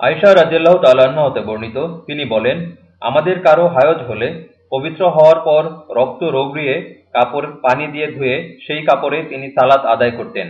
আয়েশা রাজিয়াল্লাহ তাল্লাহ্ন হতে বর্ণিত, তিনি বলেন, আমাদের কারও হায়জ হলে পবিত্র হওয়ার পর রক্ত রোগড়িয়ে কাপড় পানি দিয়ে ধুয়ে সেই কাপড়ে তিনি সালাত আদায় করতেন।